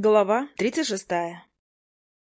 Глава тридцать шестая.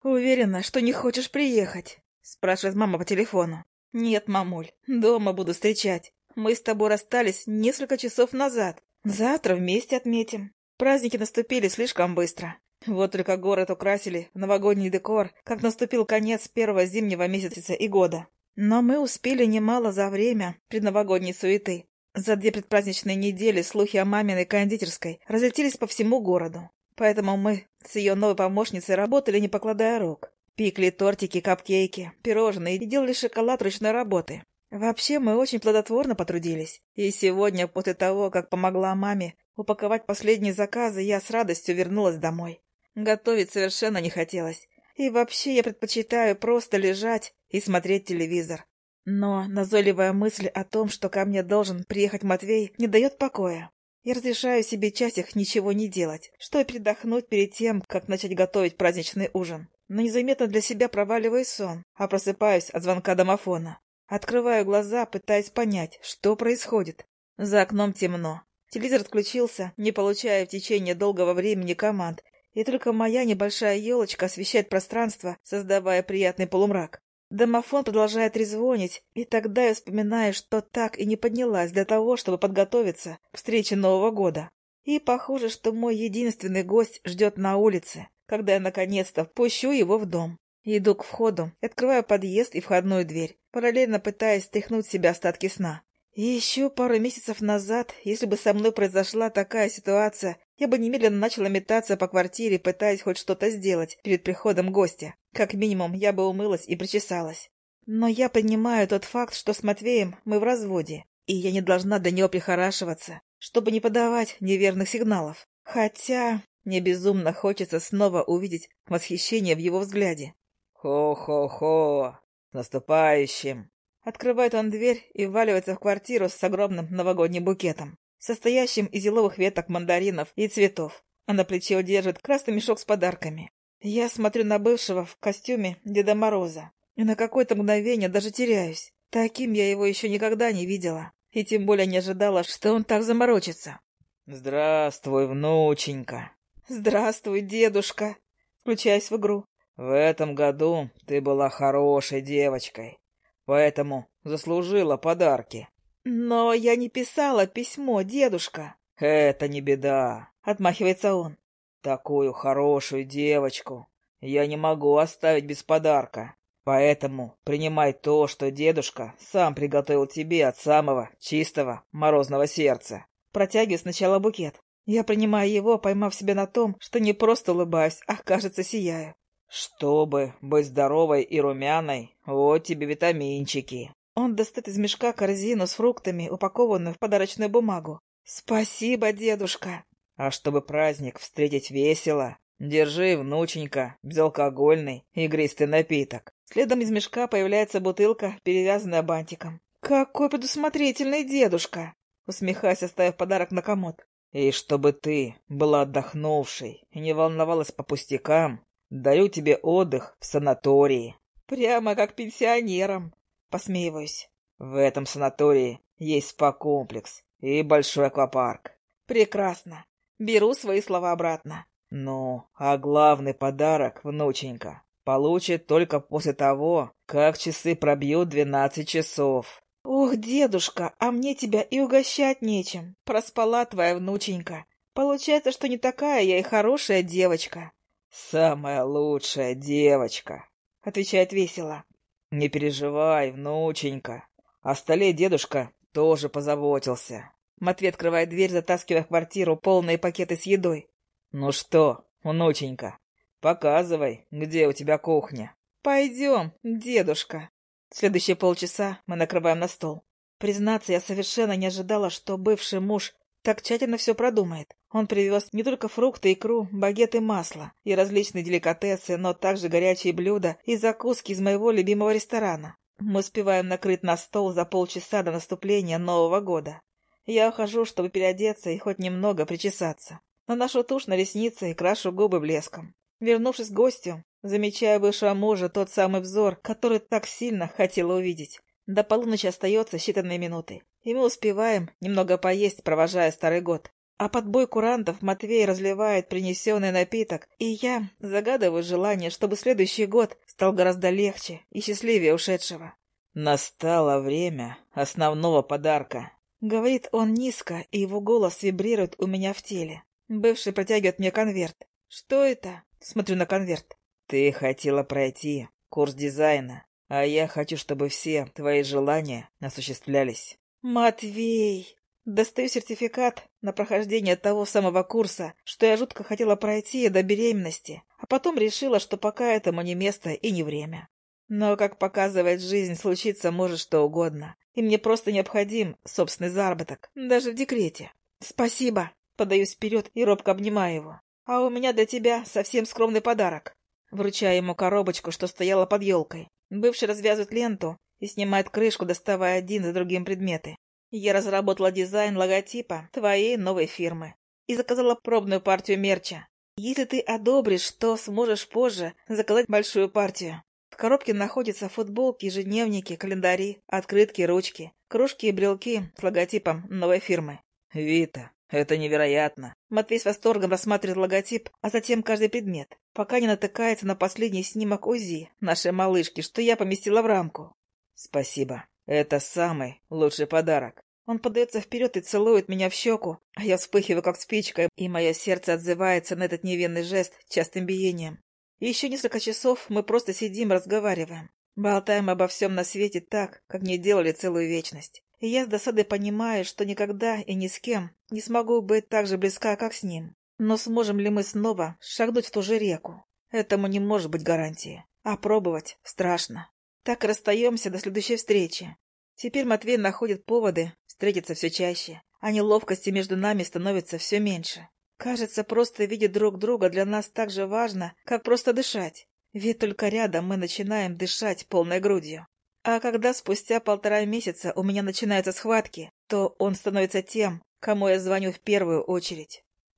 «Уверена, что не хочешь приехать?» — спрашивает мама по телефону. «Нет, мамуль, дома буду встречать. Мы с тобой расстались несколько часов назад. Завтра вместе отметим. Праздники наступили слишком быстро. Вот только город украсили новогодний декор, как наступил конец первого зимнего месяца и года. Но мы успели немало за время предновогодней суеты. За две предпраздничные недели слухи о маминой кондитерской разлетелись по всему городу. Поэтому мы с ее новой помощницей работали, не покладая рук. Пекли тортики, капкейки, пирожные и делали шоколад ручной работы. Вообще, мы очень плодотворно потрудились. И сегодня, после того, как помогла маме упаковать последние заказы, я с радостью вернулась домой. Готовить совершенно не хотелось. И вообще я предпочитаю просто лежать и смотреть телевизор. Но назойливая мысль о том, что ко мне должен приехать Матвей, не дает покоя. Я разрешаю себе часик ничего не делать, чтобы передохнуть перед тем, как начать готовить праздничный ужин. Но незаметно для себя проваливаю сон, а просыпаюсь от звонка домофона. Открываю глаза, пытаясь понять, что происходит. За окном темно. Телевизор отключился, не получая в течение долгого времени команд, и только моя небольшая елочка освещает пространство, создавая приятный полумрак. Домофон продолжает резвонить, и тогда я вспоминаю, что так и не поднялась для того, чтобы подготовиться к встрече Нового года. И похоже, что мой единственный гость ждет на улице, когда я наконец-то пущу его в дом. Иду к входу, открываю подъезд и входную дверь, параллельно пытаясь стряхнуть себе остатки сна. И еще пару месяцев назад, если бы со мной произошла такая ситуация, я бы немедленно начала метаться по квартире, пытаясь хоть что-то сделать перед приходом гостя. Как минимум, я бы умылась и причесалась. Но я понимаю тот факт, что с Матвеем мы в разводе, и я не должна до него прихорашиваться, чтобы не подавать неверных сигналов. Хотя мне безумно хочется снова увидеть восхищение в его взгляде. «Хо-хо-хо! С наступающим!» Открывает он дверь и вваливается в квартиру с огромным новогодним букетом, состоящим из еловых веток, мандаринов и цветов, а на плече удерживает красный мешок с подарками. Я смотрю на бывшего в костюме Деда Мороза и на какое-то мгновение даже теряюсь. Таким я его еще никогда не видела, и тем более не ожидала, что он так заморочится. «Здравствуй, внученька!» «Здравствуй, дедушка!» Включаясь в игру. «В этом году ты была хорошей девочкой поэтому заслужила подарки. «Но я не писала письмо, дедушка». «Это не беда», — отмахивается он. «Такую хорошую девочку я не могу оставить без подарка, поэтому принимай то, что дедушка сам приготовил тебе от самого чистого морозного сердца». Протягиваю сначала букет. Я принимаю его, поймав себя на том, что не просто улыбаюсь, а, кажется, сияю. «Чтобы быть здоровой и румяной, вот тебе витаминчики». Он достает из мешка корзину с фруктами, упакованную в подарочную бумагу. «Спасибо, дедушка!» «А чтобы праздник встретить весело, держи, внученька, безалкогольный игристый напиток». Следом из мешка появляется бутылка, перевязанная бантиком. «Какой предусмотрительный дедушка!» Усмехаясь, оставив подарок на комод. «И чтобы ты была отдохнувшей и не волновалась по пустякам, Даю тебе отдых в санатории. Прямо как пенсионерам. Посмеиваюсь. В этом санатории есть спа-комплекс и большой аквапарк. Прекрасно. Беру свои слова обратно. Ну, а главный подарок, внученька, получит только после того, как часы пробьют двенадцать часов. Ох, дедушка, а мне тебя и угощать нечем. Проспала твоя внученька. Получается, что не такая я и хорошая девочка. «Самая лучшая девочка», — отвечает весело. «Не переживай, внученька. О столе дедушка тоже позаботился». Матвей открывает дверь, затаскивая в квартиру полные пакеты с едой. «Ну что, внученька, показывай, где у тебя кухня». «Пойдем, дедушка». Следующие полчаса мы накрываем на стол. Признаться, я совершенно не ожидала, что бывший муж так тщательно все продумает. Он привез не только фрукты, икру, багеты, масло и различные деликатесы, но также горячие блюда и закуски из моего любимого ресторана. Мы успеваем накрыть на стол за полчаса до наступления Нового года. Я ухожу, чтобы переодеться и хоть немного причесаться. Наношу тушь на ресницы и крашу губы блеском. Вернувшись к гостю, замечаю бывшего мужа тот самый взор, который так сильно хотела увидеть. До полуночи остается считанные минуты, и мы успеваем немного поесть, провожая старый год. А под бой курантов Матвей разливает принесенный напиток, и я загадываю желание, чтобы следующий год стал гораздо легче и счастливее ушедшего. «Настало время основного подарка», — говорит он низко, и его голос вибрирует у меня в теле. Бывший протягивает мне конверт. «Что это?» — смотрю на конверт. «Ты хотела пройти курс дизайна, а я хочу, чтобы все твои желания осуществлялись». «Матвей!» Достаю сертификат на прохождение того самого курса, что я жутко хотела пройти до беременности, а потом решила, что пока этому не место и не время. Но, как показывает жизнь, случиться может что угодно, и мне просто необходим собственный заработок, даже в декрете. Спасибо. Подаюсь вперед и робко обнимаю его. А у меня для тебя совсем скромный подарок. Вручаю ему коробочку, что стояла под елкой. Бывший развязывает ленту и снимает крышку, доставая один за другим предметы. Я разработала дизайн логотипа твоей новой фирмы и заказала пробную партию мерча. Если ты одобришь, то сможешь позже заказать большую партию. В коробке находятся футболки, ежедневники, календари, открытки, ручки, кружки и брелки с логотипом новой фирмы. «Вита, это невероятно!» Матвей с восторгом рассматривает логотип, а затем каждый предмет, пока не натыкается на последний снимок УЗИ нашей малышки, что я поместила в рамку. «Спасибо. Это самый лучший подарок. Он подается вперед и целует меня в щеку, а я вспыхиваю, как спичка, и мое сердце отзывается на этот невинный жест частым биением. Еще несколько часов мы просто сидим, разговариваем. Болтаем обо всем на свете так, как не делали целую вечность. И я с досадой понимаю, что никогда и ни с кем не смогу быть так же близка, как с ним. Но сможем ли мы снова шагнуть в ту же реку? Этому не может быть гарантии. А пробовать страшно. Так и расстаемся до следующей встречи. Теперь Матвей находит поводы встретиться все чаще, а неловкости между нами становится все меньше. Кажется, просто видеть друг друга для нас так же важно, как просто дышать. Ведь только рядом мы начинаем дышать полной грудью. А когда спустя полтора месяца у меня начинаются схватки, то он становится тем, кому я звоню в первую очередь.